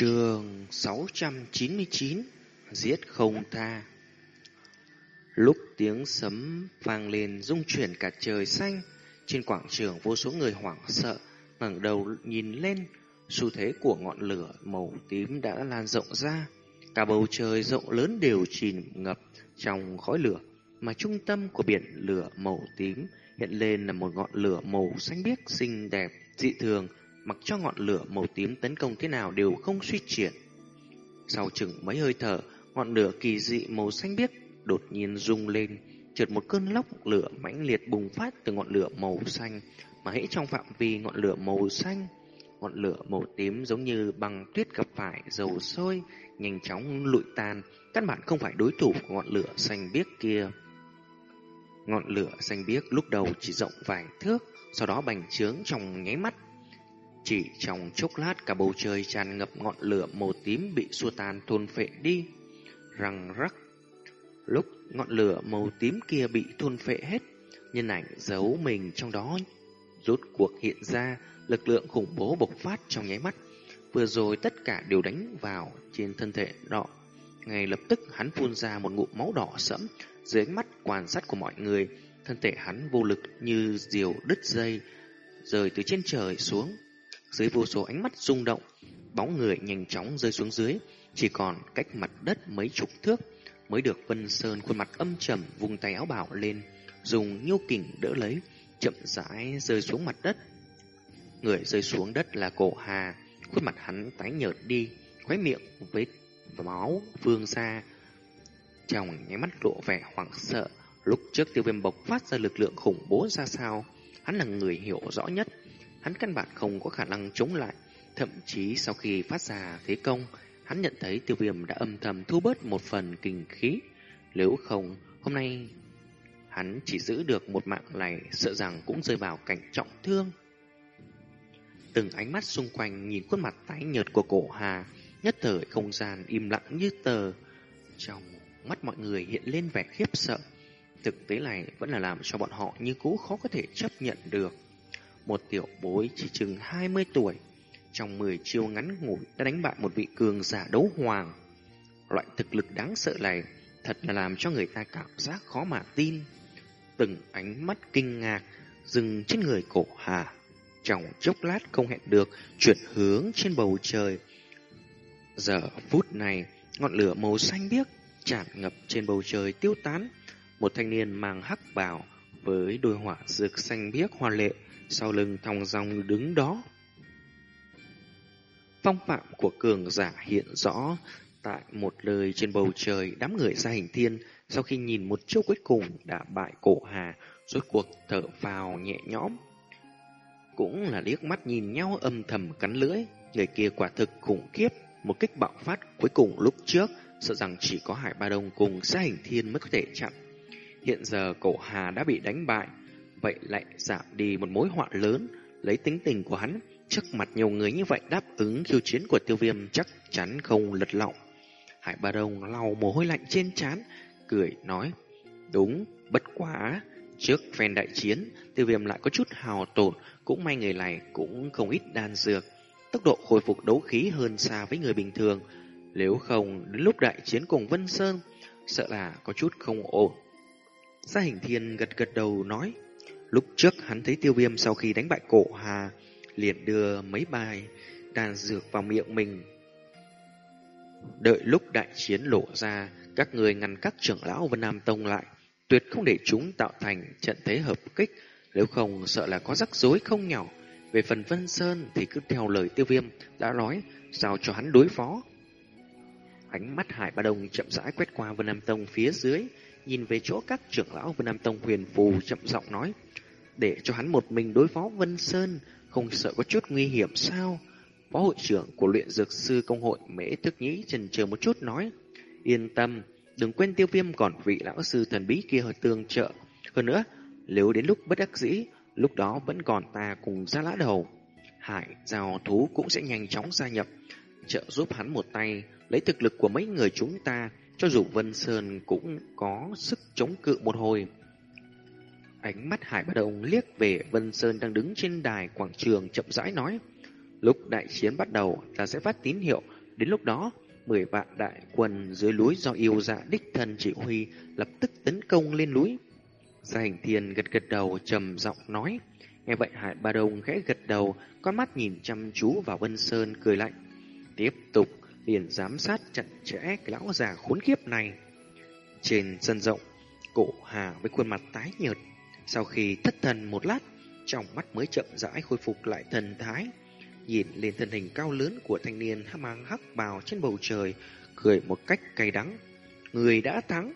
Trường 699 Giết không tha. Lúc tiếng sấm vang lên rung chuyển cả trời xanh. Trên quảng trường vô số người hoảng sợ ngẩng đầu nhìn lên. Xu thế của ngọn lửa màu tím đã lan rộng ra. Cả bầu trời rộng lớn đều chìm ngập trong khói lửa Mà trung tâm của biển lửa màu tím hiện lên là một ngọn lửa màu xanh biếc xinh đẹp, dị thường mặc cho ngọn lửa màu tím tấn công thế nào đều không suy triển. Sau chừng mấy hơi thở, ngọn lửa kỳ dị màu xanh biếc đột nhiên rung lên, chợt một cơn lốc lửa mãnh liệt bùng phát từ ngọn lửa màu xanh, mà hãy trong phạm vi ngọn lửa màu xanh, ngọn lửa màu tím giống như băng tuyết gặp phải dầu sôi, nhanh chóng lụi tan, căn bản không phải đối thủ của ngọn lửa xanh biếc kia. Ngọn lửa xanh biếc lúc đầu chỉ rộng vài thước, sau đó bành trướng trong nháy mắt chỉ trong chốc lát cả bầu trời tràn ngập ngọn lửa màu tím bị xua tan thôn phệ đi. Răng rắc. Lúc ngọn lửa màu tím kia bị thôn phệ hết, nhân ảnh giấu mình trong đó rốt cuộc hiện ra lực lượng khủng bố bộc phát trong nháy mắt. Vừa rồi tất cả đều đánh vào trên thân thể đỏ. Ngay lập tức hắn phun ra một ngụm máu đỏ sẫm dưới ánh mắt quan sát của mọi người. Thân thể hắn vô lực như diều đứt dây, rời từ trên trời xuống. Dưới vô số ánh mắt rung động, bóng người nhanh chóng rơi xuống dưới, chỉ còn cách mặt đất mấy chục thước mới được Vân Sơn khuôn mặt âm trầm vùng tay áo bảo lên, dùng nhiêu kình đỡ lấy, chậm rãi rơi xuống mặt đất. Người rơi xuống đất là cổ Hà, khuôn mặt hắn tái nhợt đi, khóe miệng vết máu vương xa. Trong nháy mắt lộ vẻ hoảng sợ, lúc trước tiêu viêm bộc phát ra lực lượng khủng bố ra sao, hắn là người hiểu rõ nhất hắn căn bản không có khả năng chống lại. Thậm chí sau khi phát ra thế công, hắn nhận thấy tiêu viêm đã âm thầm thu bớt một phần kinh khí. Nếu không, hôm nay hắn chỉ giữ được một mạng này, sợ rằng cũng rơi vào cảnh trọng thương. Từng ánh mắt xung quanh nhìn khuôn mặt tái nhợt của cổ hà, nhất thời không gian im lặng như tờ. Trong mắt mọi người hiện lên vẻ khiếp sợ. Thực tế này vẫn là làm cho bọn họ như cũ khó có thể chấp nhận được. Một tiểu bối chỉ chừng 20 tuổi, trong 10 chiêu ngắn ngủi đã đánh bại một vị cường giả đấu hoàng. Loại thực lực đáng sợ này thật là làm cho người ta cảm giác khó mà tin. Từng ánh mắt kinh ngạc dừng trên người cổ hà. Trong chốc lát không hẹn được chuyển hướng trên bầu trời. Giờ phút này, ngọn lửa màu xanh biếc tràn ngập trên bầu trời tiêu tán. Một thanh niên mang hắc bào với đôi hỏa dược xanh biếc hoa lệ sau lưng thong dong đứng đó. Phong phạm của cường giả hiện rõ tại một lời trên bầu trời đám người ra hình thiên sau khi nhìn một chiêu cuối cùng đã bại cổ hà rốt cuộc thở vào nhẹ nhõm. Cũng là liếc mắt nhìn nhau âm thầm cắn lưỡi, người kia quả thực khủng khiếp, một kích bạo phát cuối cùng lúc trước, sợ rằng chỉ có Hải Ba Đông cùng Sa Hình Thiên mới có thể chặn. Hiện giờ cổ Hà đã bị đánh bại, vậy lại giảm đi một mối họa lớn, lấy tính tình của hắn, trước mặt nhiều người như vậy đáp ứng khiêu chiến của tiêu viêm chắc chắn không lật lọng. Hải Ba Đông lau mồ hôi lạnh trên trán, cười nói, đúng, bất quá, trước phen đại chiến, tiêu viêm lại có chút hào tổn, cũng may người này cũng không ít đan dược, tốc độ khôi phục đấu khí hơn xa với người bình thường, nếu không đến lúc đại chiến cùng Vân Sơn, sợ là có chút không ổn. Gia hình thiên gật gật đầu nói, Lúc trước hắn thấy tiêu viêm sau khi đánh bại cổ hà, liền đưa mấy bài đàn dược vào miệng mình. Đợi lúc đại chiến lộ ra, các người ngăn các trưởng lão Vân Nam Tông lại, tuyệt không để chúng tạo thành trận thế hợp kích, nếu không sợ là có rắc rối không nhỏ. Về phần Vân Sơn thì cứ theo lời tiêu viêm đã nói, sao cho hắn đối phó. Ánh mắt Hải Ba Đông chậm rãi quét qua Vân Nam Tông phía dưới, nhìn về chỗ các trưởng lão Vân Nam Tông huyền phù chậm giọng nói để cho hắn một mình đối phó Vân Sơn, không sợ có chút nguy hiểm sao? Phó hội trưởng của luyện dược sư công hội Mễ Thức Nhĩ chần chờ một chút nói, yên tâm, đừng quên tiêu viêm còn vị lão sư thần bí kia tương trợ. Hơn nữa, nếu đến lúc bất đắc dĩ, lúc đó vẫn còn ta cùng ra lã đầu. Hải, giao thú cũng sẽ nhanh chóng gia nhập, trợ giúp hắn một tay, lấy thực lực của mấy người chúng ta, cho dù Vân Sơn cũng có sức chống cự một hồi. Ánh mắt Hải Bất Đồng liếc về Vân Sơn đang đứng trên đài quảng trường chậm rãi nói. Lúc đại chiến bắt đầu, ta sẽ phát tín hiệu, Đến lúc đó, mười vạn đại quân dưới núi do yêu dạ đích thân chỉ huy lập tức tấn công lên núi. Gia hình thiên gật gật đầu trầm giọng nói. Nghe vậy Hải Ba Đông khẽ gật đầu, con mắt nhìn chăm chú vào Vân Sơn cười lạnh. Tiếp tục liền giám sát chặt chẽ cái lão già khốn kiếp này. Trên sân rộng, cổ hà với khuôn mặt tái nhợt. Sau khi thất thần một lát, trong mắt mới chậm rãi khôi phục lại thần thái. Nhìn lên thân hình cao lớn của thanh niên mang hắc bào trên bầu trời, cười một cách cay đắng. Người đã thắng.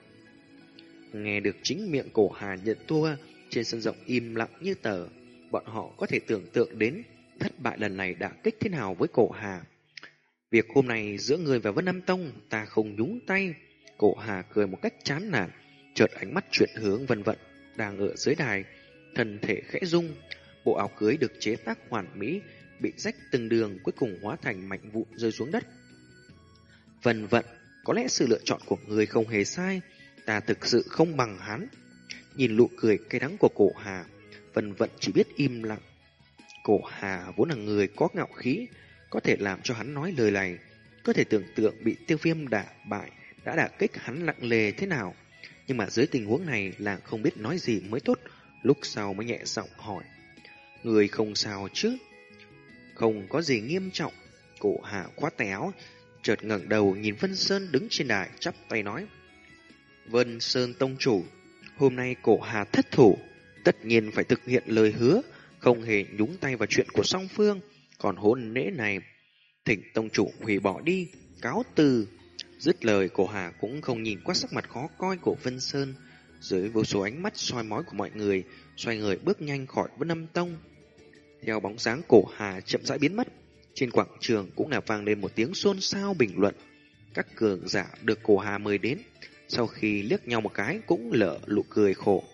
Nghe được chính miệng cổ hà nhận thua, trên sân rộng im lặng như tờ. Bọn họ có thể tưởng tượng đến thất bại lần này đã kích thế nào với cổ hà. Việc hôm nay giữa người và Vân Nam Tông ta không nhúng tay. Cổ hà cười một cách chán nản, chợt ánh mắt chuyển hướng vân vận đang ở dưới đài, thân thể khẽ rung, bộ áo cưới được chế tác hoàn mỹ, bị rách từng đường cuối cùng hóa thành mảnh vụn rơi xuống đất. Vân vận, có lẽ sự lựa chọn của người không hề sai, ta thực sự không bằng hắn. Nhìn nụ cười cay đắng của cổ hà, Vân vận chỉ biết im lặng. Cổ hà vốn là người có ngạo khí, có thể làm cho hắn nói lời này, có thể tưởng tượng bị tiêu viêm đả bại, đã đả kích hắn lặng lề thế nào. Nhưng mà dưới tình huống này là không biết nói gì mới tốt, lúc sau mới nhẹ giọng hỏi. Người không sao chứ? Không có gì nghiêm trọng. Cổ hạ khoát tay áo, chợt ngẩng đầu nhìn Vân Sơn đứng trên đài chắp tay nói. Vân Sơn Tông Chủ, hôm nay cổ hà thất thủ, tất nhiên phải thực hiện lời hứa, không hề nhúng tay vào chuyện của song phương, còn hôn lễ này, thỉnh Tông Chủ hủy bỏ đi, cáo từ. Dứt lời cổ hà cũng không nhìn qua sắc mặt khó coi của Vân Sơn, dưới vô số ánh mắt soi mói của mọi người, xoay người bước nhanh khỏi Vân Âm Tông. Theo bóng dáng cổ hà chậm rãi biến mất, trên quảng trường cũng là vang lên một tiếng xôn xao bình luận. Các cường giả được cổ hà mời đến, sau khi liếc nhau một cái cũng lỡ lụ cười khổ.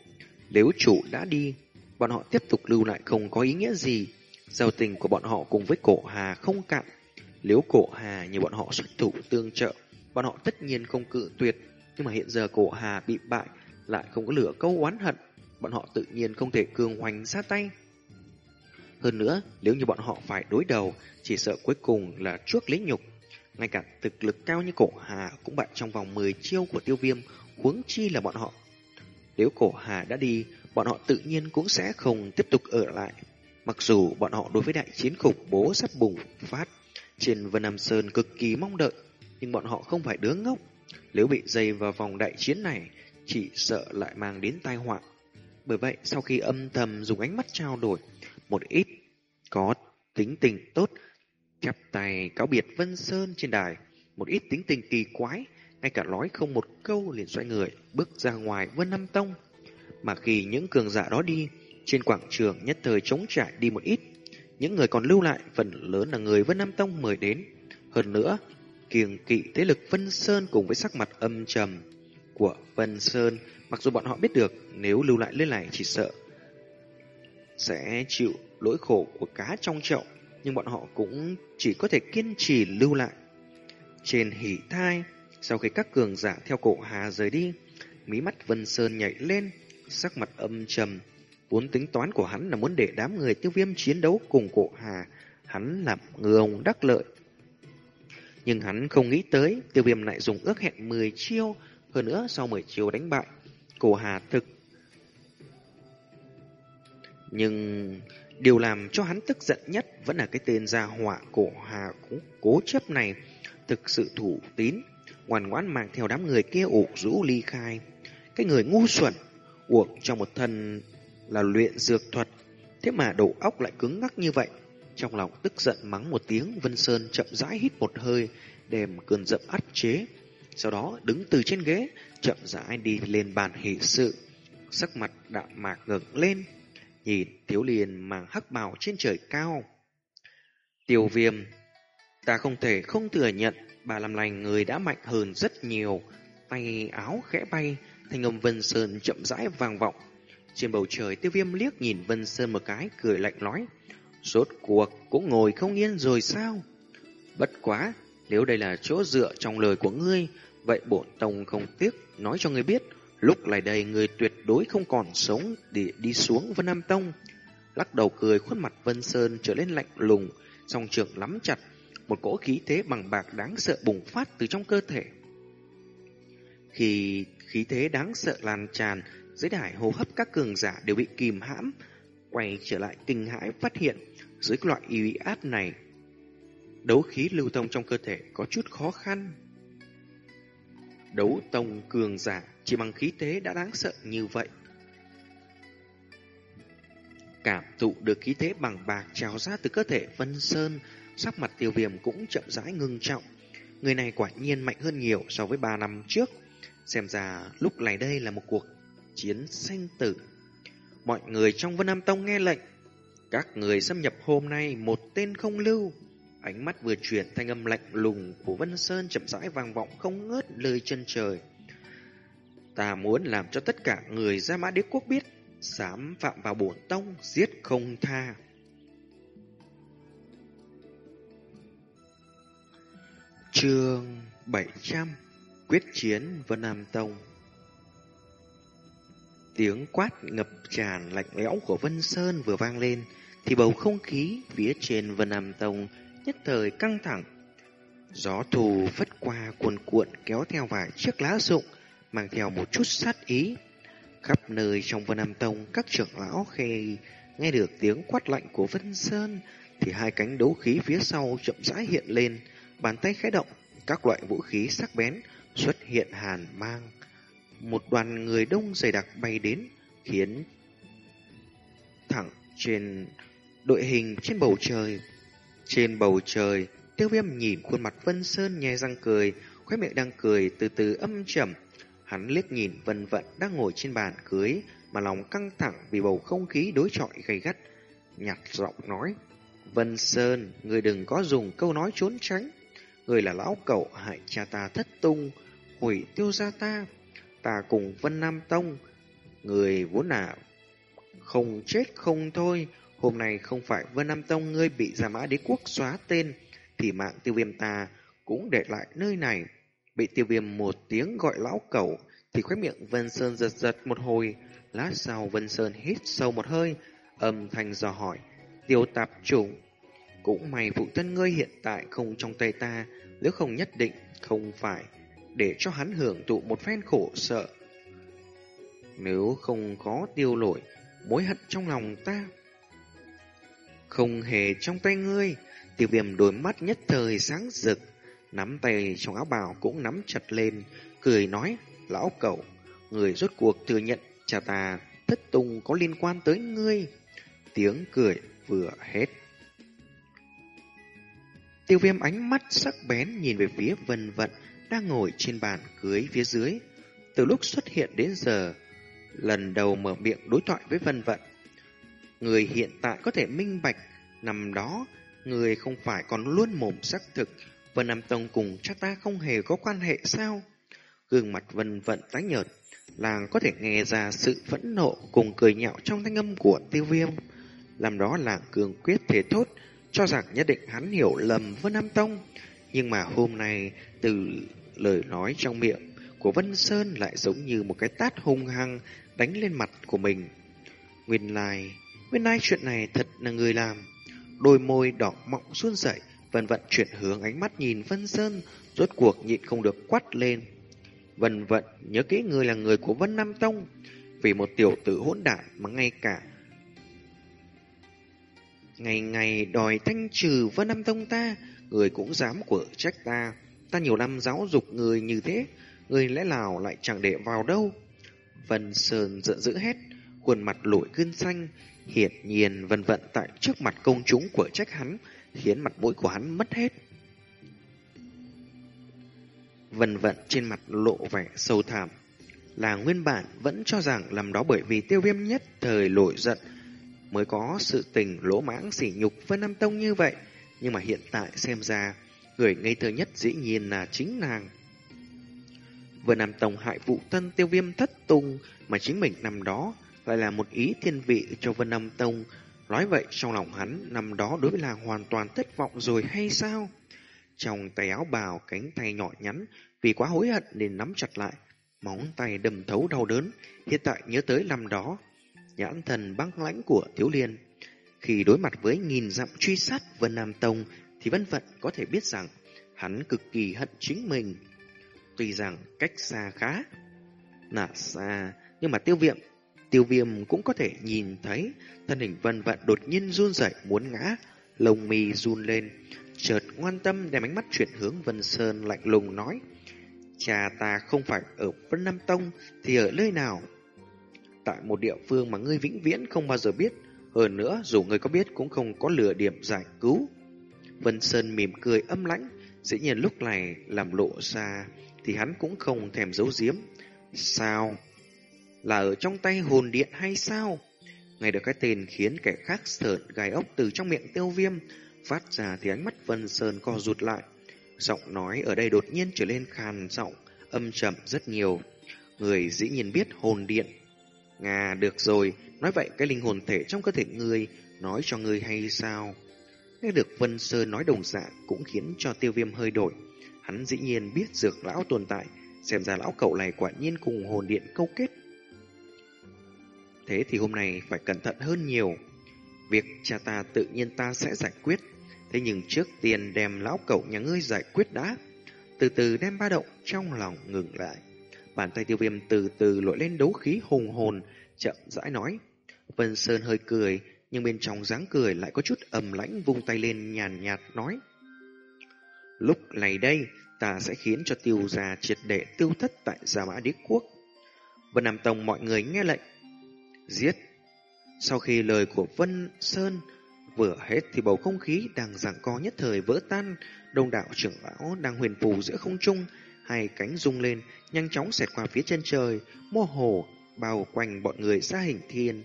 Nếu chủ đã đi, bọn họ tiếp tục lưu lại không có ý nghĩa gì. Giao tình của bọn họ cùng với cổ hà không cạn. Nếu cổ hà như bọn họ xuất thủ tương trợ, bọn họ tất nhiên không cự tuyệt. Nhưng mà hiện giờ cổ hà bị bại, lại không có lửa câu oán hận. Bọn họ tự nhiên không thể cường hoành ra tay. Hơn nữa, nếu như bọn họ phải đối đầu, chỉ sợ cuối cùng là chuốc lấy nhục. Ngay cả thực lực cao như cổ hà cũng bại trong vòng 10 chiêu của tiêu viêm, huống chi là bọn họ. Nếu cổ hà đã đi, bọn họ tự nhiên cũng sẽ không tiếp tục ở lại. Mặc dù bọn họ đối với đại chiến khủng bố sắp bùng phát, trên Vân Nam Sơn cực kỳ mong đợi, nhưng bọn họ không phải đứa ngốc. Nếu bị dây vào vòng đại chiến này, chỉ sợ lại mang đến tai họa. Bởi vậy, sau khi âm thầm dùng ánh mắt trao đổi, một ít có tính tình tốt, chắp tay cáo biệt Vân Sơn trên đài, một ít tính tình kỳ quái, ngay cả nói không một câu liền xoay người, bước ra ngoài Vân Nam Tông. Mà khi những cường giả đó đi, trên quảng trường nhất thời chống trải đi một ít, những người còn lưu lại phần lớn là người Vân Nam Tông mời đến. Hơn nữa, kiềng kỵ thế lực Vân Sơn cùng với sắc mặt âm trầm của Vân Sơn, mặc dù bọn họ biết được nếu lưu lại lên này chỉ sợ sẽ chịu lỗi khổ của cá trong chậu, nhưng bọn họ cũng chỉ có thể kiên trì lưu lại. Trên hỉ thai, sau khi các cường giả theo cổ hà rời đi, mí mắt Vân Sơn nhảy lên, sắc mặt âm trầm. Vốn tính toán của hắn là muốn để đám người tiêu viêm chiến đấu cùng cổ hà, hắn làm ngừa ông đắc lợi. Nhưng hắn không nghĩ tới tiêu viêm lại dùng ước hẹn 10 chiêu, hơn nữa sau 10 chiêu đánh bại. Cổ hà thực nhưng điều làm cho hắn tức giận nhất vẫn là cái tên gia họa cổ hà cố, cố chấp này, thực sự thủ tín, ngoan ngoãn mang theo đám người kia ủ rũ ly khai. Cái người ngu xuẩn, uổng cho một thân là luyện dược thuật, thế mà đầu óc lại cứng ngắc như vậy. Trong lòng tức giận mắng một tiếng, Vân Sơn chậm rãi hít một hơi, đem cơn giận ắt chế. Sau đó đứng từ trên ghế, chậm rãi đi lên bàn hỷ sự, sắc mặt đạm mạc ngẩng lên, nhìn thiếu liền màng hắc bào trên trời cao. Tiêu viêm, ta không thể không thừa nhận bà làm lành người đã mạnh hơn rất nhiều. Tay áo khẽ bay, thanh âm Vân Sơn chậm rãi vang vọng. Trên bầu trời tiêu viêm liếc nhìn Vân Sơn một cái, cười lạnh nói. Rốt cuộc cũng ngồi không yên rồi sao? Bất quá, nếu đây là chỗ dựa trong lời của ngươi, vậy bổn tông không tiếc nói cho ngươi biết Lúc này đây người tuyệt đối không còn sống để đi xuống Vân Nam Tông. Lắc đầu cười khuôn mặt Vân Sơn trở lên lạnh lùng, song trường lắm chặt, một cỗ khí thế bằng bạc đáng sợ bùng phát từ trong cơ thể. Khi khí thế đáng sợ lan tràn, dưới đài hô hấp các cường giả đều bị kìm hãm, quay trở lại kinh hãi phát hiện dưới loại y áp này, đấu khí lưu thông trong cơ thể có chút khó khăn. Đấu tông cường giả chỉ bằng khí thế đã đáng sợ như vậy. Cảm thụ được khí thế bằng bạc trào ra từ cơ thể Vân Sơn, sắc mặt tiêu viêm cũng chậm rãi ngưng trọng. Người này quả nhiên mạnh hơn nhiều so với 3 năm trước. Xem ra lúc này đây là một cuộc chiến sanh tử. Mọi người trong Vân Nam Tông nghe lệnh. Các người xâm nhập hôm nay một tên không lưu. Ánh mắt vừa chuyển thanh âm lạnh lùng của Vân Sơn chậm rãi vang vọng không ngớt lời chân trời. Ta muốn làm cho tất cả người ra mã đế quốc biết, dám phạm vào bổn tông, giết không tha. Trường 700 Quyết chiến Vân Nam Tông Tiếng quát ngập tràn lạnh lẽo của Vân Sơn vừa vang lên, thì bầu không khí phía trên Vân Nam Tông nhất thời căng thẳng. Gió thù phất qua cuồn cuộn kéo theo vài chiếc lá rụng, mang theo một chút sát ý. Khắp nơi trong Vân Nam Tông, các trưởng lão khi nghe được tiếng quát lạnh của Vân Sơn, thì hai cánh đấu khí phía sau chậm rãi hiện lên, bàn tay khẽ động, các loại vũ khí sắc bén xuất hiện hàn mang. Một đoàn người đông dày đặc bay đến, khiến thẳng trên đội hình trên bầu trời. Trên bầu trời, tiêu viêm nhìn khuôn mặt Vân Sơn nhè răng cười, khóe miệng đang cười từ từ âm trầm. Hắn liếc nhìn Vân Vận đang ngồi trên bàn cưới, mà lòng căng thẳng vì bầu không khí đối chọi gay gắt. Nhặt giọng nói, Vân Sơn, người đừng có dùng câu nói trốn tránh. Người là lão cậu hại cha ta thất tung, hủy tiêu gia ta. Ta cùng Vân Nam Tông, người vốn là không chết không thôi. Hôm nay không phải Vân Nam Tông ngươi bị Gia Mã Đế Quốc xóa tên, thì mạng tiêu viêm ta cũng để lại nơi này. Bị tiêu viêm một tiếng gọi lão cẩu, thì khóe miệng Vân Sơn giật giật một hồi. Lát sau Vân Sơn hít sâu một hơi, âm thanh dò hỏi, tiêu tạp chủng. Cũng may phụ thân ngươi hiện tại không trong tay ta, nếu không nhất định không phải để cho hắn hưởng thụ một phen khổ sợ. Nếu không có tiêu lỗi, mối hận trong lòng ta. Không hề trong tay ngươi, tiêu viêm đôi mắt nhất thời sáng rực, nắm tay trong áo bào cũng nắm chặt lên, cười nói, lão cậu, người rốt cuộc thừa nhận cha ta thất tung có liên quan tới ngươi. Tiếng cười vừa hết. Tiêu viêm ánh mắt sắc bén nhìn về phía vân vận đang ngồi trên bàn cưới phía dưới. Từ lúc xuất hiện đến giờ, lần đầu mở miệng đối thoại với vân vận. Người hiện tại có thể minh bạch, nằm đó, người không phải còn luôn mồm xác thực, Vân Nam Tông cùng cha ta không hề có quan hệ sao? Gương mặt vân vận tái nhợt, làng có thể nghe ra sự phẫn nộ cùng cười nhạo trong thanh âm của tiêu viêm. Làm đó làng cường quyết thể thốt, cho rằng nhất định hắn hiểu lầm Vân Nam Tông. Nhưng mà hôm nay, từ lời nói trong miệng của Vân Sơn lại giống như một cái tát hung hăng đánh lên mặt của mình. Nguyên lai, nguyên lai chuyện này thật là người làm. Đôi môi đỏ mọng run rẩy, Vân Vận chuyển hướng ánh mắt nhìn Vân Sơn, rốt cuộc nhịn không được quát lên. Vân Vận nhớ kỹ người là người của Vân Nam Tông, vì một tiểu tử hỗn đản mà ngay cả ngày ngày đòi thanh trừ Vân Nam Tông ta, người cũng dám của trách ta. Ta nhiều năm giáo dục người như thế, người lẽ nào lại chẳng để vào đâu. Vân Sơn giận dữ hết, khuôn mặt lội gân xanh, hiển nhiên vân vận tại trước mặt công chúng của trách hắn, khiến mặt mũi của hắn mất hết. Vân vận trên mặt lộ vẻ sâu thẳm, là nguyên bản vẫn cho rằng làm đó bởi vì tiêu viêm nhất thời lội giận mới có sự tình lỗ mãng sỉ nhục với Nam Tông như vậy. Nhưng mà hiện tại xem ra, người ngây thơ nhất dĩ nhiên là chính nàng. Vừa Nam Tông hại vụ thân tiêu viêm thất tung mà chính mình nằm đó lại là một ý thiên vị cho Vân Nam Tông. Nói vậy trong lòng hắn nằm đó đối với làng hoàn toàn thất vọng rồi hay sao? Trong tay áo bào cánh tay nhỏ nhắn vì quá hối hận nên nắm chặt lại. Móng tay đầm thấu đau đớn, hiện tại nhớ tới năm đó. Nhãn thần băng lãnh của Thiếu Liên. Khi đối mặt với nghìn dặm truy sát Vân Nam Tông, thì Vân Vận có thể biết rằng hắn cực kỳ hận chính mình. Tuy rằng cách xa khá là xa, nhưng mà tiêu viêm, tiêu viêm cũng có thể nhìn thấy thân hình Vân Vận đột nhiên run rẩy muốn ngã, lông mi run lên, chợt ngoan tâm đem ánh mắt chuyển hướng Vân Sơn lạnh lùng nói: "Cha ta không phải ở Vân Nam Tông thì ở nơi nào?" Tại một địa phương mà ngươi vĩnh viễn không bao giờ biết, hơn nữa dù ngươi có biết cũng không có lửa điểm giải cứu. Vân Sơn mỉm cười âm lãnh, dĩ nhiên lúc này làm lộ ra thì hắn cũng không thèm giấu giếm. Sao? Là ở trong tay hồn điện hay sao? Ngay được cái tên khiến kẻ khác sợn gai ốc từ trong miệng tiêu viêm phát ra thì ánh mắt Vân Sơn co rụt lại. Giọng nói ở đây đột nhiên trở lên khàn giọng, âm trầm rất nhiều. Người dĩ nhiên biết hồn điện. Ngà, được rồi, nói vậy cái linh hồn thể trong cơ thể người nói cho người hay sao? Nghe được Vân Sơn nói đồng dạng cũng khiến cho tiêu viêm hơi đổi. Hắn dĩ nhiên biết dược lão tồn tại, xem ra lão cậu này quả nhiên cùng hồn điện câu kết. Thế thì hôm nay phải cẩn thận hơn nhiều. Việc cha ta tự nhiên ta sẽ giải quyết. Thế nhưng trước tiên đem lão cậu nhà ngươi giải quyết đã. Từ từ đem ba động trong lòng ngừng lại. Bàn tay tiêu viêm từ từ lội lên đấu khí hùng hồn, chậm rãi nói. Vân Sơn hơi cười, nhưng bên trong dáng cười lại có chút ầm lãnh vung tay lên nhàn nhạt nói. Lúc này đây, ta sẽ khiến cho tiêu gia triệt đệ tiêu thất tại Gia Mã Đế Quốc. Vân Nam Tông mọi người nghe lệnh. Giết! Sau khi lời của Vân Sơn vừa hết thì bầu không khí đang giằng co nhất thời vỡ tan, đông đạo trưởng lão đang huyền phù giữa không trung, hai cánh rung lên, nhanh chóng xẹt qua phía chân trời, mơ hồ bao quanh bọn người ra hình thiên.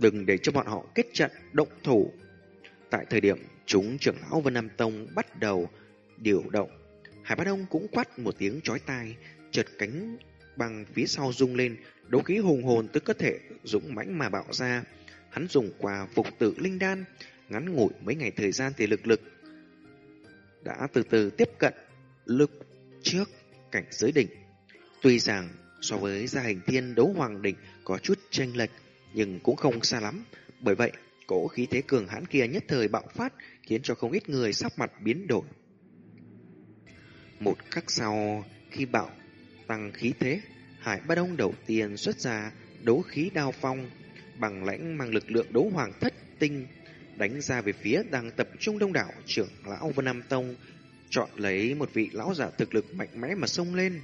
Đừng để cho bọn họ kết trận động thủ. Tại thời điểm chúng trưởng lão Vân Nam Tông bắt đầu điều động, Hải Bát Đông cũng quát một tiếng chói tai, chợt cánh bằng phía sau rung lên, đấu khí hùng hồn từ cơ thể dũng mãnh mà bạo ra. Hắn dùng quà phục tự linh đan, ngắn ngủi mấy ngày thời gian thì lực lực đã từ từ tiếp cận lực trước cảnh giới đỉnh. Tuy rằng so với gia hình thiên đấu hoàng đỉnh có chút chênh lệch, nhưng cũng không xa lắm. Bởi vậy, cỗ khí thế cường hãn kia nhất thời bạo phát, khiến cho không ít người sắc mặt biến đổi. Một khắc sau, khi bạo tăng khí thế, Hải Ba Đông đầu tiên xuất ra đấu khí đao phong, bằng lãnh mang lực lượng đấu hoàng thất tinh, đánh ra về phía đang tập trung đông đảo trưởng lão Vân Nam Tông, chọn lấy một vị lão giả thực lực mạnh mẽ mà xông lên.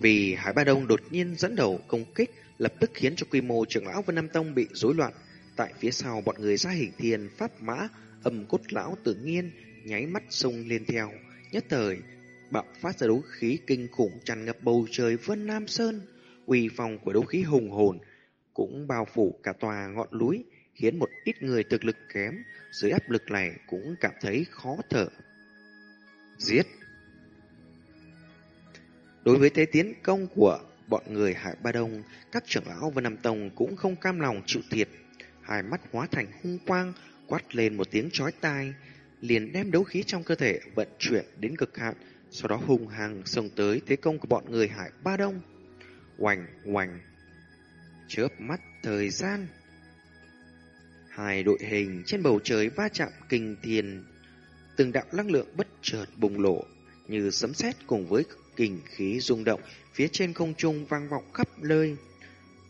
Vì Hải Ba Đông đột nhiên dẫn đầu công kích, lập tức khiến cho quy mô trưởng lão Vân Nam Tông bị rối loạn. Tại phía sau bọn người ra hình thiền pháp mã, âm cốt lão tự nhiên, nháy mắt sông lên theo. Nhất thời, bạo phát ra đấu khí kinh khủng tràn ngập bầu trời Vân Nam Sơn. Uy phong của đấu khí hùng hồn cũng bao phủ cả tòa ngọn núi, khiến một ít người thực lực kém dưới áp lực này cũng cảm thấy khó thở. Giết! Đối với thế tiến công của bọn người Hải Ba Đông, các trưởng lão Vân Nam Tông cũng không cam lòng chịu thiệt. Hai mắt hóa thành hung quang, quát lên một tiếng chói tai, liền đem đấu khí trong cơ thể vận chuyển đến cực hạn, sau đó hùng hăng xông tới thế công của bọn người Hải Ba Đông. Oành, oành, chớp mắt thời gian. Hai đội hình trên bầu trời va chạm kinh thiên, từng đạo năng lượng bất chợt bùng lộ như sấm sét cùng với kình khí rung động phía trên không trung vang vọng khắp nơi.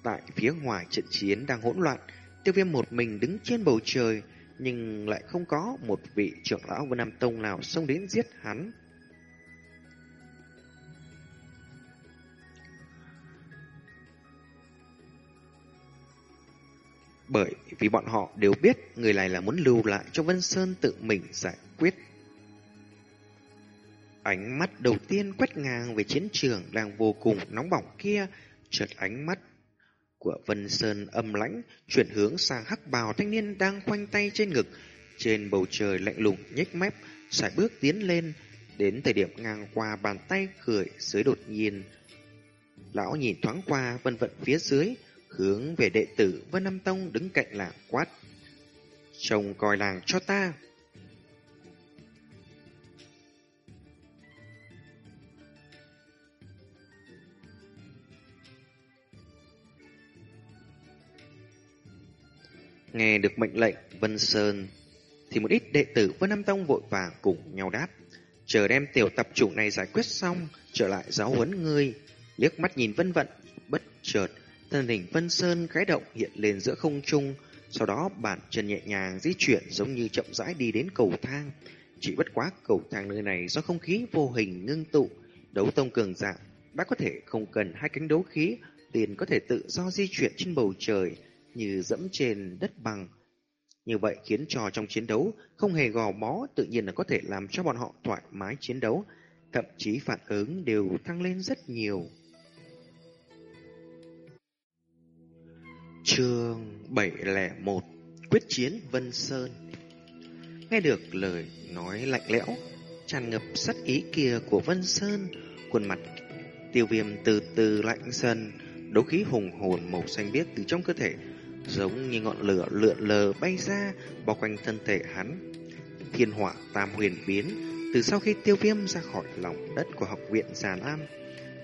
Tại phía ngoài trận chiến đang hỗn loạn, tiêu viêm một mình đứng trên bầu trời, nhưng lại không có một vị trưởng lão Vân Nam Tông nào xông đến giết hắn. Bởi vì bọn họ đều biết người này là muốn lưu lại cho Vân Sơn tự mình giải quyết. Ánh mắt đầu tiên quét ngang về chiến trường đang vô cùng nóng bỏng kia, chợt ánh mắt của Vân Sơn âm lãnh chuyển hướng sang hắc bào thanh niên đang khoanh tay trên ngực, trên bầu trời lạnh lùng nhếch mép, sải bước tiến lên, đến thời điểm ngang qua bàn tay cười dưới đột nhiên. Lão nhìn thoáng qua vân vận phía dưới, hướng về đệ tử Vân Nam Tông đứng cạnh làng quát. Trông coi làng cho ta. Nghe được mệnh lệnh Vân Sơn thì một ít đệ tử Vân Nam Tông vội vàng cùng nhau đáp. Chờ đem tiểu tập chủ này giải quyết xong, trở lại giáo huấn ngươi. Liếc mắt nhìn Vân Vận, bất chợt, thân hình Vân Sơn khẽ động hiện lên giữa không trung, sau đó bản chân nhẹ nhàng di chuyển giống như chậm rãi đi đến cầu thang. Chỉ bất quá cầu thang nơi này do không khí vô hình ngưng tụ, đấu tông cường dạng, đã có thể không cần hai cánh đấu khí, liền có thể tự do di chuyển trên bầu trời như dẫm trên đất bằng. Như vậy khiến cho trong chiến đấu không hề gò bó tự nhiên là có thể làm cho bọn họ thoải mái chiến đấu, thậm chí phản ứng đều tăng lên rất nhiều. Chương 701 Quyết chiến Vân Sơn Nghe được lời nói lạnh lẽo, tràn ngập sát ý kia của Vân Sơn, khuôn mặt tiêu viêm từ từ lạnh dần, đấu khí hùng hồn màu xanh biếc từ trong cơ thể, giống như ngọn lửa lượn lờ bay ra, bao quanh thân thể hắn. Thiên hỏa tam huyền biến, từ sau khi tiêu viêm ra khỏi lòng đất của học viện Già Lam,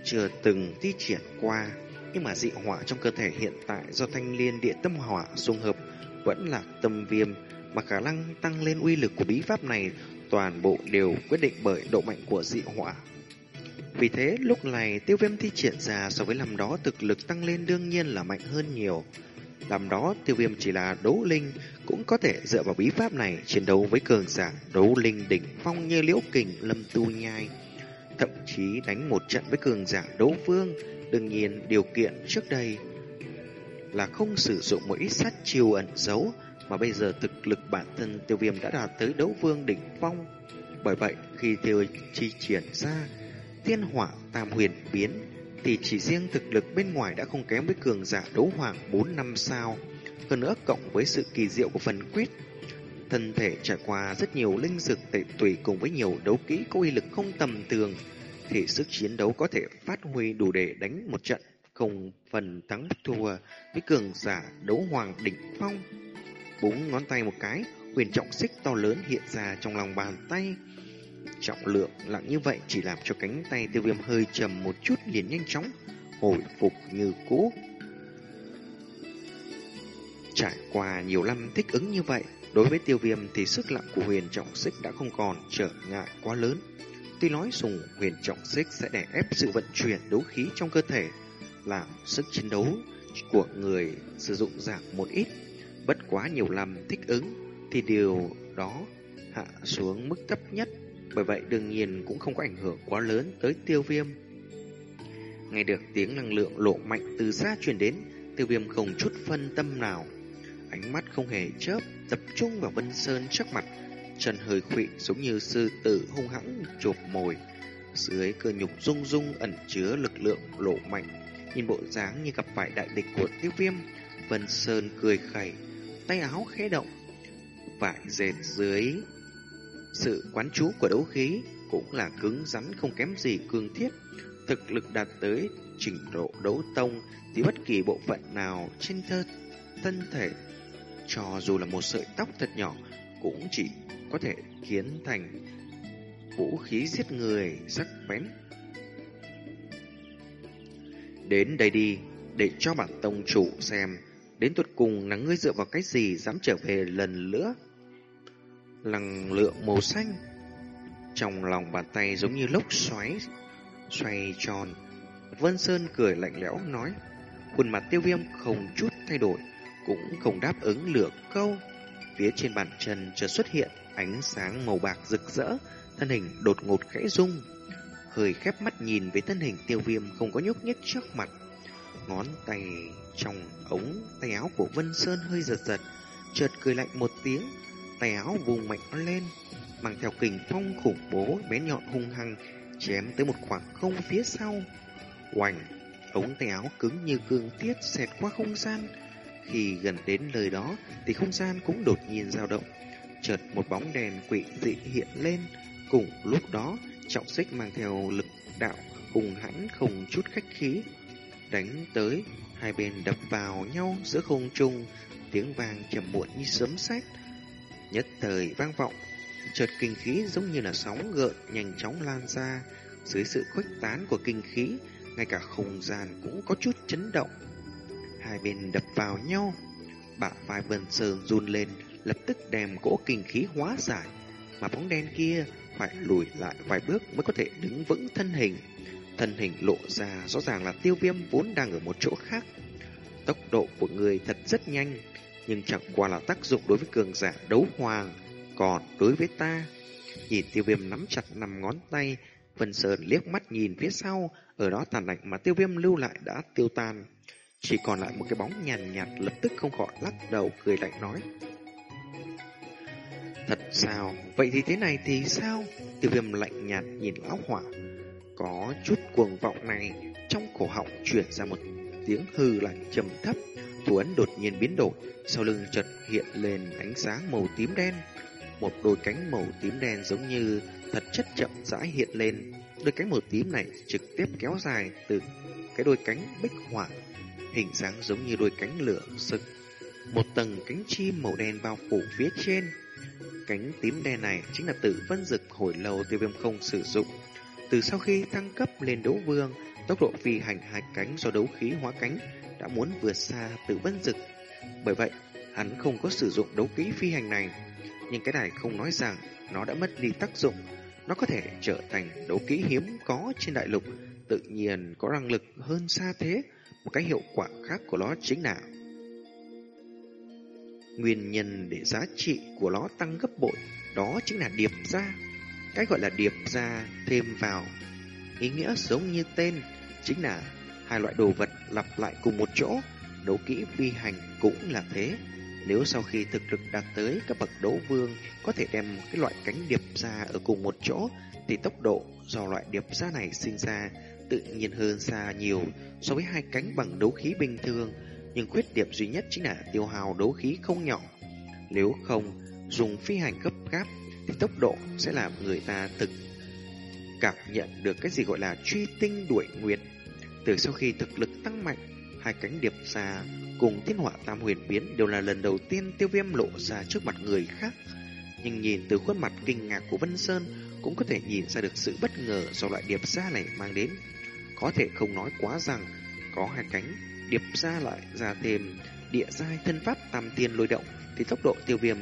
chưa từng thi triển qua, nhưng mà dị hỏa trong cơ thể hiện tại do thanh liên địa tâm hỏa xung hợp vẫn là tâm viêm, mà khả năng tăng lên uy lực của bí pháp này toàn bộ đều quyết định bởi độ mạnh của dị hỏa. Vì thế, lúc này tiêu viêm thi triển ra so với năm đó thực lực tăng lên đương nhiên là mạnh hơn nhiều. Năm đó tiêu viêm chỉ là đấu linh, cũng có thể dựa vào bí pháp này chiến đấu với cường giả đấu linh đỉnh phong như liễu kình lâm tu nhai. Thậm chí đánh một trận với cường giả đấu vương, đương nhiên điều kiện trước đây là không sử dụng một ít sát chiêu ẩn giấu, mà bây giờ thực lực bản thân tiêu viêm đã đạt tới đấu vương đỉnh phong. Bởi vậy, khi tiêu chi triển ra, thiên hỏa tam huyền biến, thì chỉ riêng thực lực bên ngoài đã không kém với cường giả đấu hoàng 4 năm sao. Hơn nữa cộng với sự kỳ diệu của phần quyết, thân thể trải qua rất nhiều linh dược tệ tùy cùng với nhiều đấu kỹ có uy lực không tầm thường, thì sức chiến đấu có thể phát huy đủ để đánh một trận không phần thắng thua với cường giả đấu hoàng đỉnh phong. Búng ngón tay một cái, quyền trọng xích to lớn hiện ra trong lòng bàn tay. Trọng lượng nặng như vậy chỉ làm cho cánh tay tiêu viêm hơi trầm một chút liền nhanh chóng, hồi phục như cũ. Trải qua nhiều năm thích ứng như vậy, đối với tiêu viêm thì sức nặng của huyền trọng xích đã không còn trở ngại quá lớn. Tuy nói dùng huyền trọng xích sẽ đè ép sự vận chuyển đấu khí trong cơ thể, làm sức chiến đấu của người sử dụng giảm một ít. Bất quá nhiều năm thích ứng thì điều đó hạ xuống mức thấp nhất, bởi vậy đương nhiên cũng không có ảnh hưởng quá lớn tới tiêu viêm. Nghe được tiếng năng lượng lộ mạnh từ xa truyền đến, tiêu viêm không chút phân tâm nào. Ánh mắt không hề chớp, tập trung vào Vân Sơn trước mặt, chân hơi khụy giống như sư tử hung hãng chộp mồi. Dưới cơ nhục rung rung ẩn chứa lực lượng lộ mạnh, nhìn bộ dáng như gặp phải đại địch của tiêu viêm. Vân Sơn cười khẩy, tay áo khẽ động, vải dệt dưới sự quán chú của đấu khí cũng là cứng rắn không kém gì cương thiết. Thực lực đạt tới trình độ đấu tông thì bất kỳ bộ phận nào trên thơ thân thể, cho dù là một sợi tóc thật nhỏ, cũng chỉ có thể khiến thành vũ khí giết người sắc bén. Đến đây đi, để cho bản tông chủ xem, đến tuột cùng là ngươi dựa vào cái gì dám trở về lần nữa. Năng lượng màu xanh trong lòng bàn tay giống như lốc xoáy xoay tròn. Vân Sơn cười lạnh lẽo nói, khuôn mặt tiêu viêm không chút thay đổi, cũng không đáp ứng lửa câu. Phía trên bàn chân chợt xuất hiện ánh sáng màu bạc rực rỡ, thân hình đột ngột khẽ rung. Hơi khép mắt nhìn về thân hình tiêu viêm không có nhúc nhích trước mặt. Ngón tay trong ống tay áo của Vân Sơn hơi giật giật, chợt cười lạnh một tiếng, tay áo vùng mạnh lên, mang theo kình phong khủng bố bén nhọn hung hăng, chém tới một khoảng không phía sau. Oành, ống tay áo cứng như cương tiết xẹt qua không gian. Khi gần đến nơi đó thì không gian cũng đột nhiên dao động. Chợt một bóng đèn quỷ dị hiện lên. Cùng lúc đó, trọng xích mang theo lực đạo hùng hãn không chút khách khí. Đánh tới, hai bên đập vào nhau giữa không trung, tiếng vàng trầm muộn như sấm sét nhất thời vang vọng chợt kinh khí giống như là sóng gợn nhanh chóng lan ra dưới sự khuếch tán của kinh khí ngay cả không gian cũng có chút chấn động hai bên đập vào nhau Bả vai Vân Sơn run lên, lập tức đem cỗ kinh khí hóa giải, mà bóng đen kia phải lùi lại vài bước mới có thể đứng vững thân hình. Thân hình lộ ra rõ ràng là tiêu viêm vốn đang ở một chỗ khác. Tốc độ của người thật rất nhanh, nhưng chẳng qua là tác dụng đối với cường giả đấu hoàng, còn đối với ta. Nhìn tiêu viêm nắm chặt nằm ngón tay, Vân Sơn liếc mắt nhìn phía sau, ở đó tàn lạnh mà tiêu viêm lưu lại đã tiêu tan. Chỉ còn lại một cái bóng nhàn nhạt, nhạt lập tức không khỏi lắc đầu cười lạnh nói. Thật sao? Vậy thì thế này thì sao? Tiêu viêm lạnh nhạt nhìn lão hỏa. Có chút cuồng vọng này, trong cổ họng chuyển ra một tiếng hư lạnh trầm thấp. Thủ ấn đột nhiên biến đổi, sau lưng chợt hiện lên ánh sáng màu tím đen. Một đôi cánh màu tím đen giống như thật chất chậm rãi hiện lên. Đôi cánh màu tím này trực tiếp kéo dài từ cái đôi cánh bích hỏa, hình dáng giống như đôi cánh lửa sực. Một tầng cánh chim màu đen bao phủ phía trên. Cánh tím đen này chính là tử vân dực hồi lâu tiêu viêm không sử dụng. Từ sau khi thăng cấp lên đấu vương, tốc độ phi hành hai cánh do đấu khí hóa cánh đã muốn vượt xa tử vân dực. Bởi vậy, hắn không có sử dụng đấu kỹ phi hành này. Nhưng cái này không nói rằng nó đã mất đi tác dụng. Nó có thể trở thành đấu kỹ hiếm có trên đại lục, tự nhiên có năng lực hơn xa thế. Một cái hiệu quả khác của nó chính là Nguyên nhân để giá trị của nó tăng gấp bội đó chính là điệp ra. Cái gọi là điệp ra thêm vào ý nghĩa giống như tên chính là hai loại đồ vật lặp lại cùng một chỗ. Đấu kỹ phi hành cũng là thế. Nếu sau khi thực lực đạt tới các bậc đấu vương, có thể đem cái loại cánh điệp ra ở cùng một chỗ, thì tốc độ do loại điệp ra này sinh ra tự nhiên hơn xa nhiều so với hai cánh bằng đấu khí bình thường nhưng khuyết điểm duy nhất chính là tiêu hào đấu khí không nhỏ. Nếu không dùng phi hành gấp gáp, thì tốc độ sẽ làm người ta thực cảm nhận được cái gì gọi là truy tinh đuổi nguyệt. Từ sau khi thực lực tăng mạnh, hai cánh điệp xa cùng thiên họa tam huyền biến đều là lần đầu tiên tiêu viêm lộ ra trước mặt người khác. Nhưng nhìn từ khuôn mặt kinh ngạc của Vân Sơn cũng có thể nhìn ra được sự bất ngờ do loại điệp xa này mang đến. Có thể không nói quá rằng có hai cánh điệp xa lại ra thêm địa giai thân pháp tam tiên lôi động thì tốc độ tiêu viêm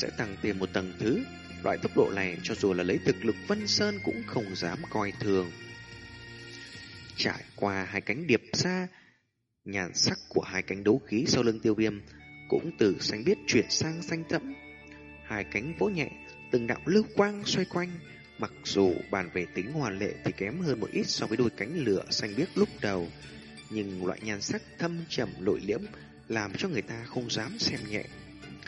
sẽ tăng thêm một tầng thứ. Loại tốc độ này cho dù là lấy thực lực Vân Sơn cũng không dám coi thường. Trải qua hai cánh điệp xa, nhàn sắc của hai cánh đấu khí sau lưng tiêu viêm cũng từ xanh biếc chuyển sang xanh thẫm. Hai cánh vỗ nhẹ, từng đạo lưu quang xoay quanh, mặc dù bàn về tính hoàn lệ thì kém hơn một ít so với đôi cánh lửa xanh biếc lúc đầu, nhưng loại nhan sắc thâm trầm nội liễm làm cho người ta không dám xem nhẹ.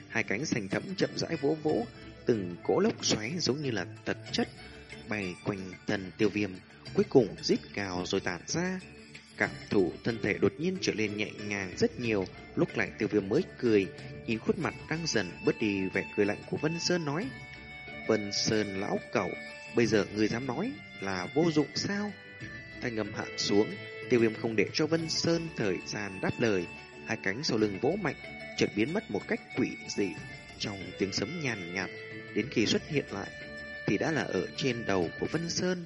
Hai cánh xanh thẫm chậm rãi vỗ vỗ, từng cỗ lốc xoáy giống như là tật chất bay quanh tần tiêu viêm, cuối cùng rít cào rồi tản ra. Cảm thủ thân thể đột nhiên trở nên nhẹ nhàng rất nhiều, lúc lại tiêu viêm mới cười, nhìn khuôn mặt đang dần bớt đi vẻ cười lạnh của Vân Sơn nói. Vân Sơn lão cẩu, bây giờ người dám nói là vô dụng sao? Thanh ngầm hạ xuống, Tiêu viêm không để cho Vân Sơn thời gian đáp lời, hai cánh sau lưng vỗ mạnh, chợt biến mất một cách quỷ dị trong tiếng sấm nhàn nhạt, đến khi xuất hiện lại thì đã là ở trên đầu của Vân Sơn.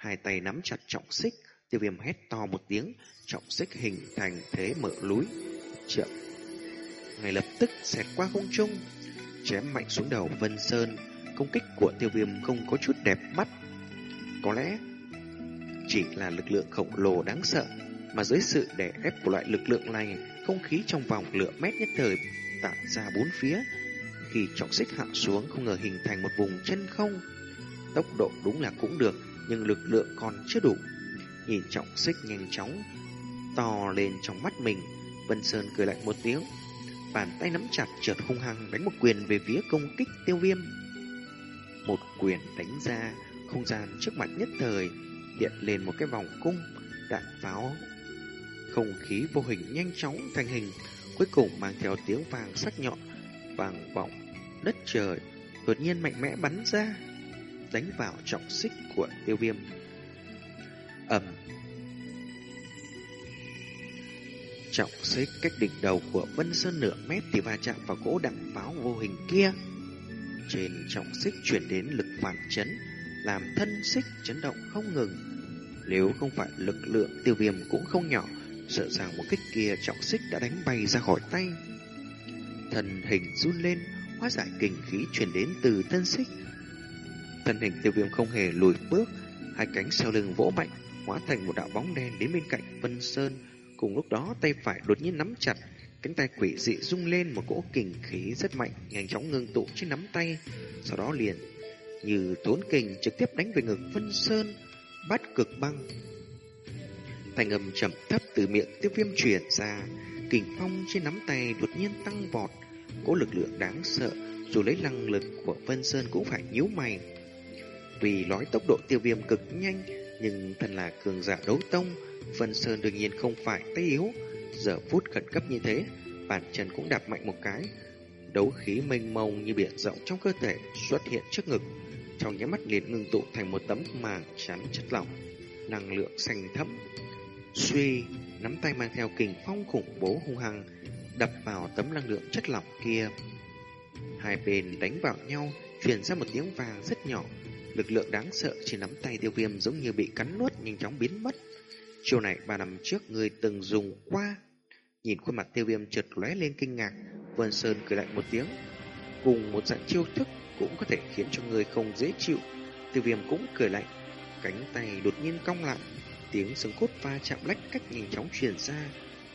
Hai tay nắm chặt trọng xích, tiêu viêm hét to một tiếng, trọng xích hình thành thế mở lối, Chậm. Ngay lập tức xẹt qua không trung, chém mạnh xuống đầu Vân Sơn. Công kích của tiêu viêm không có chút đẹp mắt. Có lẽ chỉ là lực lượng khổng lồ đáng sợ, mà dưới sự đè ép của loại lực lượng này, không khí trong vòng lửa mét nhất thời tản ra bốn phía. Khi trọng xích hạ xuống không ngờ hình thành một vùng chân không. Tốc độ đúng là cũng được, nhưng lực lượng còn chưa đủ. Nhìn trọng xích nhanh chóng, to lên trong mắt mình, Vân Sơn cười lạnh một tiếng. Bàn tay nắm chặt chợt hung hăng đánh một quyền về phía công kích tiêu viêm. Một quyền đánh ra, không gian trước mặt nhất thời hiện lên một cái vòng cung đạn pháo không khí vô hình nhanh chóng thành hình cuối cùng mang theo tiếng vàng sắc nhọn vàng vọng đất trời đột nhiên mạnh mẽ bắn ra đánh vào trọng xích của tiêu viêm ầm trọng xích cách đỉnh đầu của vân sơn nửa mét thì va chạm vào cỗ đạn pháo vô hình kia trên trọng xích chuyển đến lực phản chấn làm thân xích chấn động không ngừng nếu không phải lực lượng tiêu viêm cũng không nhỏ, sợ rằng một kích kia trọng xích đã đánh bay ra khỏi tay. Thần hình run lên, hóa giải kình khí chuyển đến từ thân xích. Thân hình tiêu viêm không hề lùi bước, hai cánh sau lưng vỗ mạnh, hóa thành một đạo bóng đen đến bên cạnh Vân Sơn. Cùng lúc đó tay phải đột nhiên nắm chặt, cánh tay quỷ dị rung lên một cỗ kình khí rất mạnh, nhanh chóng ngưng tụ trên nắm tay, sau đó liền như tốn kình trực tiếp đánh về ngực Vân Sơn, bắt cực băng. Thành âm trầm thấp từ miệng tiêu viêm truyền ra, kình phong trên nắm tay đột nhiên tăng vọt, cỗ lực lượng đáng sợ, dù lấy năng lực của Vân Sơn cũng phải nhíu mày. Vì nói tốc độ tiêu viêm cực nhanh, nhưng thân là cường giả đấu tông, Vân Sơn đương nhiên không phải tay yếu. Giờ phút khẩn cấp như thế, bàn chân cũng đạp mạnh một cái. Đấu khí mênh mông như biển rộng trong cơ thể xuất hiện trước ngực, trong nháy mắt liền ngưng tụ thành một tấm màng chắn chất lỏng, năng lượng xanh thẫm. Suy, nắm tay mang theo kình phong khủng bố hung hăng, đập vào tấm năng lượng chất lỏng kia. Hai bên đánh vào nhau, truyền ra một tiếng vàng rất nhỏ. Lực lượng đáng sợ trên nắm tay tiêu viêm giống như bị cắn nuốt nhanh chóng biến mất. Chiều này ba năm trước người từng dùng qua. Nhìn khuôn mặt tiêu viêm trượt lóe lên kinh ngạc, Vân Sơn cười lạnh một tiếng. Cùng một dạng chiêu thức cũng có thể khiến cho người không dễ chịu. Tiêu viêm cũng cười lạnh, cánh tay đột nhiên cong lại, tiếng xương cốt va chạm lách cách nhanh chóng truyền ra,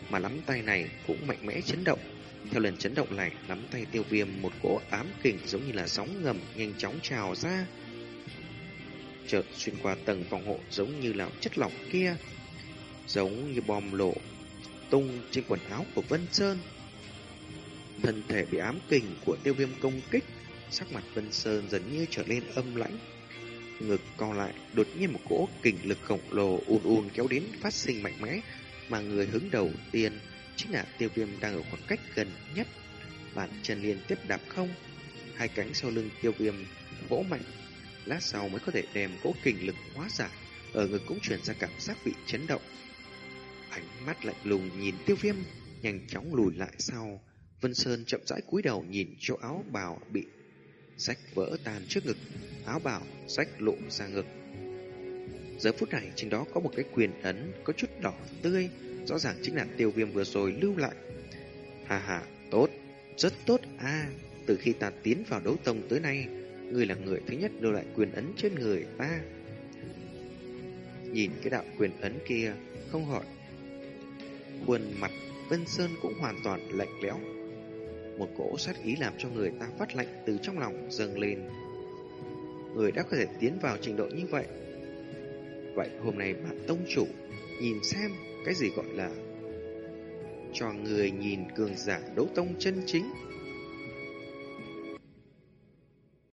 mà nắm tay này cũng mạnh mẽ chấn động. Theo lần chấn động này, nắm tay tiêu viêm một cỗ ám kình giống như là sóng ngầm nhanh chóng trào ra. Chợt xuyên qua tầng phòng hộ giống như là chất lỏng kia, giống như bom lộ tung trên quần áo của Vân Sơn. Thân thể bị ám kình của tiêu viêm công kích, sắc mặt Vân Sơn dần như trở nên âm lãnh. Ngực co lại, đột nhiên một cỗ kình lực khổng lồ ùn ùn kéo đến phát sinh mạnh mẽ, mà người hứng đầu tiên chính là tiêu viêm đang ở khoảng cách gần nhất. Bàn chân liên tiếp đạp không, hai cánh sau lưng tiêu viêm vỗ mạnh, lát sau mới có thể đem cỗ kình lực hóa giải, ở ngực cũng truyền ra cảm giác bị chấn động. Ánh mắt lạnh lùng nhìn tiêu viêm, nhanh chóng lùi lại sau. Vân Sơn chậm rãi cúi đầu nhìn chỗ áo bào bị rách vỡ tan trước ngực, áo bào rách lộ ra ngực. Giờ phút này trên đó có một cái quyền ấn có chút đỏ tươi, rõ ràng chính là tiêu viêm vừa rồi lưu lại. Hà hà, tốt, rất tốt a từ khi ta tiến vào đấu tông tới nay, ngươi là người thứ nhất đưa lại quyền ấn trên người ta. Nhìn cái đạo quyền ấn kia, không hỏi. Khuôn mặt Vân Sơn cũng hoàn toàn lạnh lẽo. Một cỗ sát ý làm cho người ta phát lạnh từ trong lòng dâng lên. Người đã có thể tiến vào trình độ như vậy. Vậy hôm nay bạn tông chủ nhìn xem cái gì gọi là cho người nhìn cường giả đấu tông chân chính